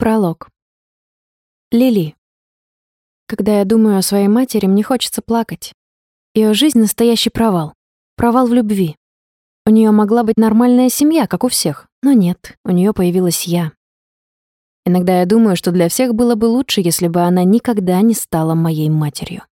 Пролог. Лили. Когда я думаю о своей матери, мне хочется плакать. Ее жизнь — настоящий провал. Провал в любви. У нее могла быть нормальная семья, как у всех, но нет, у нее появилась я. Иногда я думаю, что для всех было бы лучше, если бы она никогда не стала моей матерью.